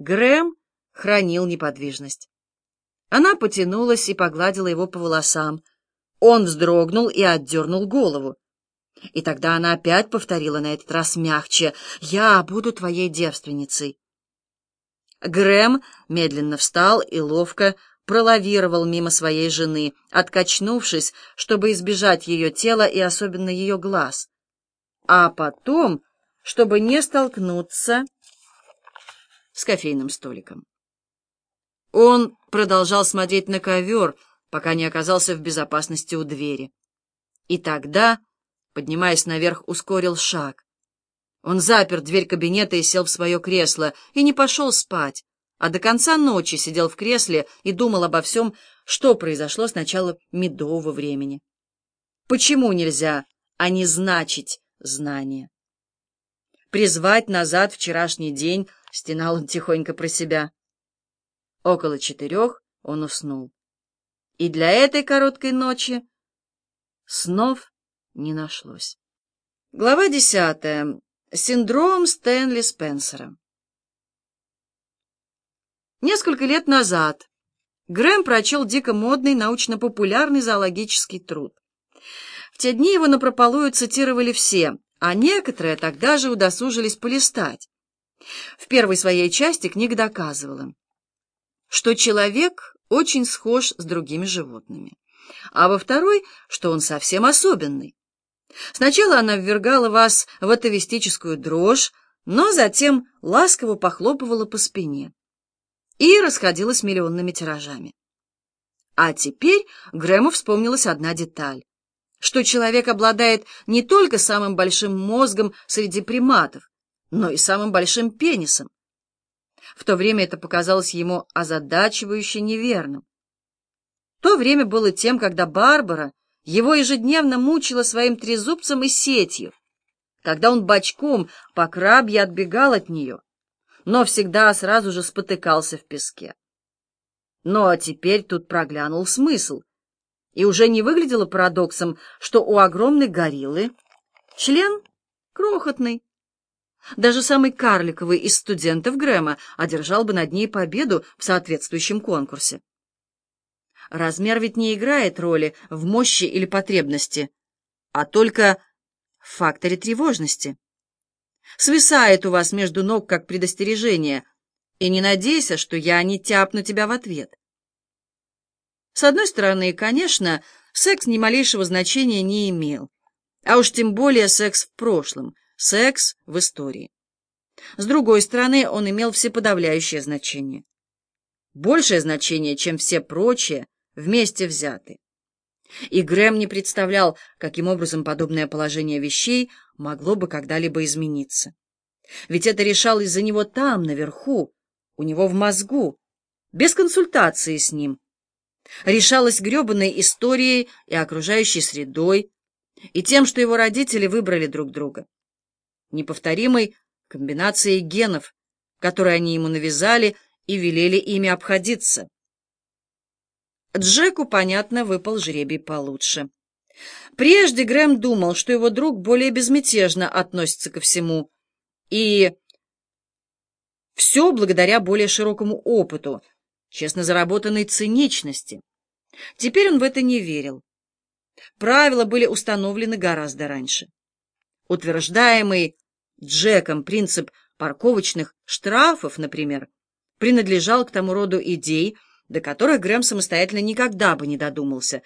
Грэм хранил неподвижность. Она потянулась и погладила его по волосам. Он вздрогнул и отдернул голову. И тогда она опять повторила на этот раз мягче «Я буду твоей девственницей». Грэм медленно встал и ловко пролавировал мимо своей жены, откачнувшись, чтобы избежать ее тела и особенно ее глаз. А потом, чтобы не столкнуться с кофейным столиком. Он продолжал смотреть на ковер, пока не оказался в безопасности у двери. И тогда, поднимаясь наверх, ускорил шаг. Он запер дверь кабинета и сел в свое кресло, и не пошел спать, а до конца ночи сидел в кресле и думал обо всем, что произошло с начала медового времени. Почему нельзя, а не значить знание? Призвать назад вчерашний день, стенал он тихонько про себя. Около четырех он уснул. И для этой короткой ночи снов не нашлось. Глава десятая. Синдром Стэнли Спенсера. Несколько лет назад Грэм прочел дико модный научно-популярный зоологический труд. В те дни его напропалую цитировали все, а некоторые тогда же удосужились полистать. В первой своей части книга доказывала, что человек очень схож с другими животными, а во второй, что он совсем особенный. Сначала она ввергала вас в атовистическую дрожь, но затем ласково похлопывала по спине и расходилась миллионными тиражами. А теперь Грэму вспомнилась одна деталь, что человек обладает не только самым большим мозгом среди приматов, но и самым большим пенисом. В то время это показалось ему озадачивающе неверным. То время было тем, когда Барбара его ежедневно мучила своим трезубцем и сетью, когда он бочком по крабье отбегал от нее, но всегда сразу же спотыкался в песке. Но теперь тут проглянул смысл, и уже не выглядело парадоксом, что у огромной гориллы член крохотный, даже самый карликовый из студентов Грэма одержал бы над ней победу в соответствующем конкурсе. Размер ведь не играет роли в мощи или потребности, а только в факторе тревожности. Свисает у вас между ног как предостережение, и не надейся, что я не тяпну тебя в ответ. С одной стороны, конечно, секс ни малейшего значения не имел, а уж тем более секс в прошлом — секс в истории. С другой стороны, он имел всеподавляющее значение. Большее значение, чем все прочие, вместе взяты. И Грэм не представлял, каким образом подобное положение вещей могло бы когда-либо измениться. Ведь это решалось за него там, наверху, у него в мозгу, без консультации с ним. Решалось гребанной историей и окружающей средой, и тем, что его родители выбрали друг друга неповторимой комбинацией генов, которые они ему навязали и велели ими обходиться. Джеку, понятно, выпал жребий получше. Прежде Грэм думал, что его друг более безмятежно относится ко всему, и все благодаря более широкому опыту, честно заработанной циничности. Теперь он в это не верил. Правила были установлены гораздо раньше. Утверждаемый Джеком принцип парковочных штрафов, например, принадлежал к тому роду идей, до которых Грэм самостоятельно никогда бы не додумался,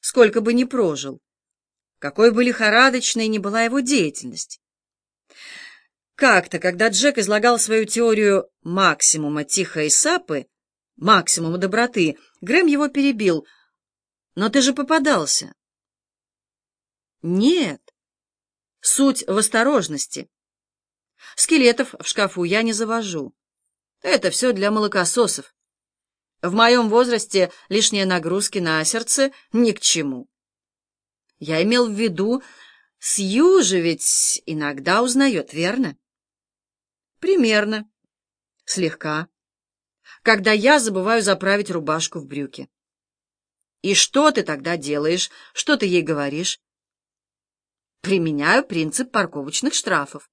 сколько бы ни прожил, какой бы лихорадочной ни была его деятельность. Как-то, когда Джек излагал свою теорию максимума тихой сапы, максимума доброты, Грэм его перебил. «Но ты же попадался». «Нет, Суть в осторожности. Скелетов в шкафу я не завожу. Это все для молокососов. В моем возрасте лишние нагрузки на сердце ни к чему. Я имел в виду, Сью же ведь иногда узнает, верно? Примерно. Слегка. Когда я забываю заправить рубашку в брюки. И что ты тогда делаешь? Что ты ей говоришь? применяю принцип парковочных штрафов.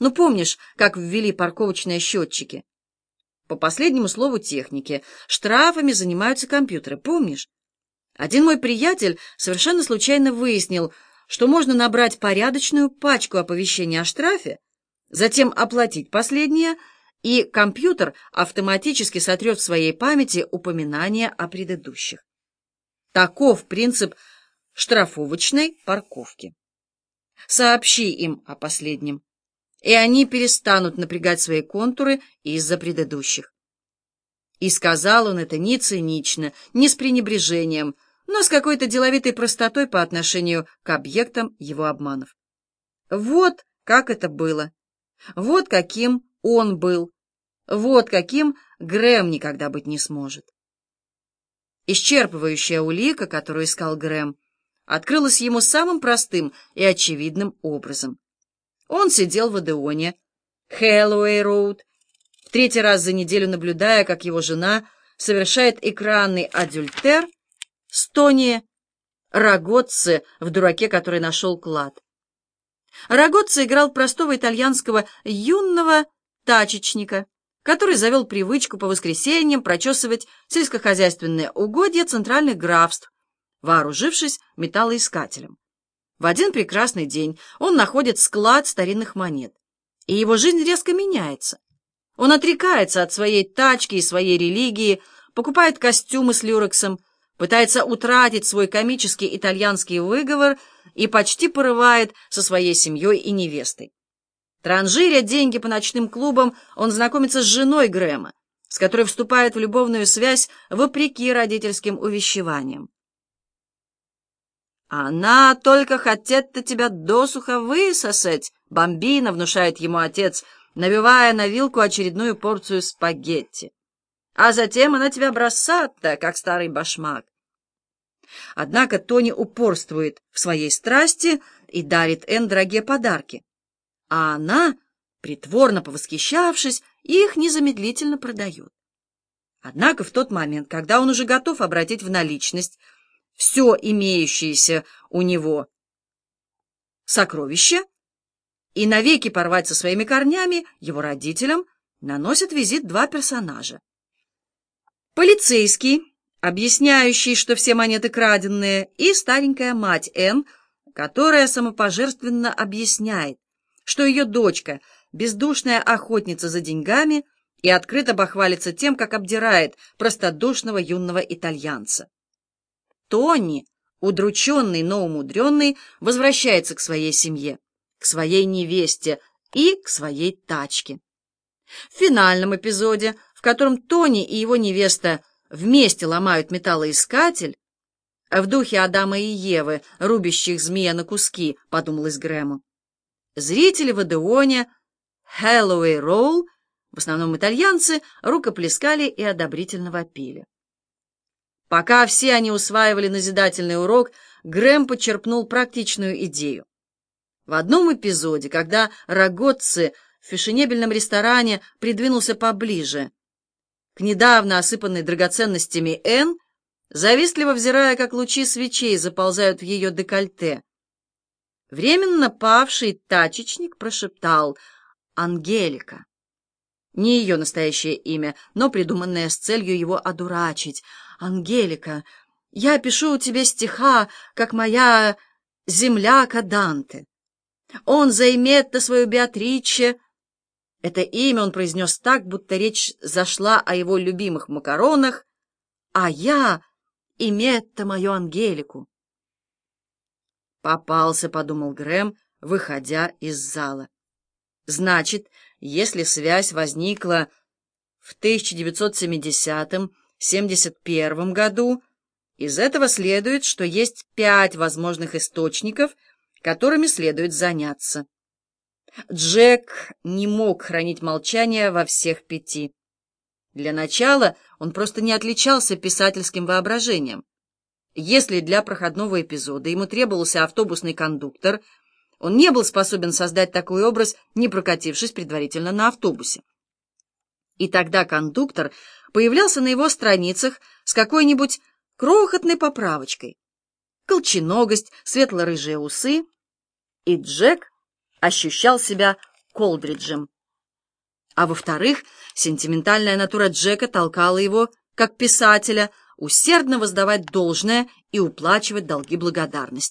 Ну, помнишь, как ввели парковочные счетчики? по последнему слову техники. Штрафами занимаются компьютеры, помнишь? Один мой приятель совершенно случайно выяснил, что можно набрать порядочную пачку оповещений о штрафе, затем оплатить последнее, и компьютер автоматически сотрет в своей памяти упоминания о предыдущих. Таков принцип штрафовочной парковки. Сообщи им о последнем, и они перестанут напрягать свои контуры из-за предыдущих. И сказал он это не цинично, не с пренебрежением, но с какой-то деловитой простотой по отношению к объектам его обманов. Вот как это было. Вот каким он был. Вот каким Грэм никогда быть не сможет. Исчерпывающая улика, которую искал Грэм, открылась ему самым простым и очевидным образом. Он сидел в Адеоне, Хэллоуэй-роуд, в третий раз за неделю наблюдая, как его жена совершает экранный адюльтер с Тони Рагоцци в «Дураке, который нашел клад». Рагоцци играл простого итальянского юного тачечника, который завел привычку по воскресеньям прочесывать сельскохозяйственные угодья центральных графств, вооружившись металлоискателем. В один прекрасный день он находит склад старинных монет, и его жизнь резко меняется. Он отрекается от своей тачки и своей религии, покупает костюмы с люрексом, пытается утратить свой комический итальянский выговор и почти порывает со своей семьей и невестой. Транжиря деньги по ночным клубам, он знакомится с женой Грэма, с которой вступает в любовную связь вопреки родительским увещеваниям. «Она только хотет-то тебя досуха высосать!» — бомбина внушает ему отец, набивая на вилку очередную порцию спагетти. «А затем она тебя бросат-то, как старый башмак!» Однако Тони упорствует в своей страсти и дарит Энн дорогие подарки, а она, притворно повосхищавшись, их незамедлительно продает. Однако в тот момент, когда он уже готов обратить в наличность все имеющееся у него сокровище и навеки порвать со своими корнями, его родителям наносят визит два персонажа. Полицейский, объясняющий, что все монеты краденные, и старенькая мать Н, которая самопожертвенно объясняет, что ее дочка — бездушная охотница за деньгами и открыто бахвалится тем, как обдирает простодушного юного итальянца. Тони, удрученный, но умудренный, возвращается к своей семье, к своей невесте и к своей тачке. В финальном эпизоде, в котором Тони и его невеста вместе ломают металлоискатель, в духе Адама и Евы, рубящих змея на куски, подумалось Грэму. Зрители в Адеоне, Хэллоуэй Роул, в основном итальянцы, рукоплескали и одобрительно вопили. Пока все они усваивали назидательный урок, Грэм подчерпнул практичную идею. В одном эпизоде, когда Рагоцци в фешенебельном ресторане придвинулся поближе, к недавно осыпанной драгоценностями Н, завистливо взирая, как лучи свечей заползают в ее декольте, временно павший тачечник прошептал «Ангелика». Не ее настоящее имя, но придуманное с целью его одурачить — Ангелика, я пишу тебе стиха, как моя земляка Данте. Он займет на свою Беатриче. Это имя он произнес так, будто речь зашла о его любимых макаронах, а я иметь-то мою Ангелику. Попался, — подумал Грэм, выходя из зала. Значит, если связь возникла в 1970-м, 1971 году, из этого следует, что есть пять возможных источников, которыми следует заняться. Джек не мог хранить молчание во всех пяти. Для начала он просто не отличался писательским воображением. Если для проходного эпизода ему требовался автобусный кондуктор, он не был способен создать такой образ, не прокатившись предварительно на автобусе. И тогда кондуктор появлялся на его страницах с какой-нибудь крохотной поправочкой. Колченогость, светло-рыжие усы, и Джек ощущал себя Колдриджем. а во-вторых, сентиментальная натура Джека толкала его, как писателя, усердно воздавать должное и уплачивать долги благодарности.